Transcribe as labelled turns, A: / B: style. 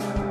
A: you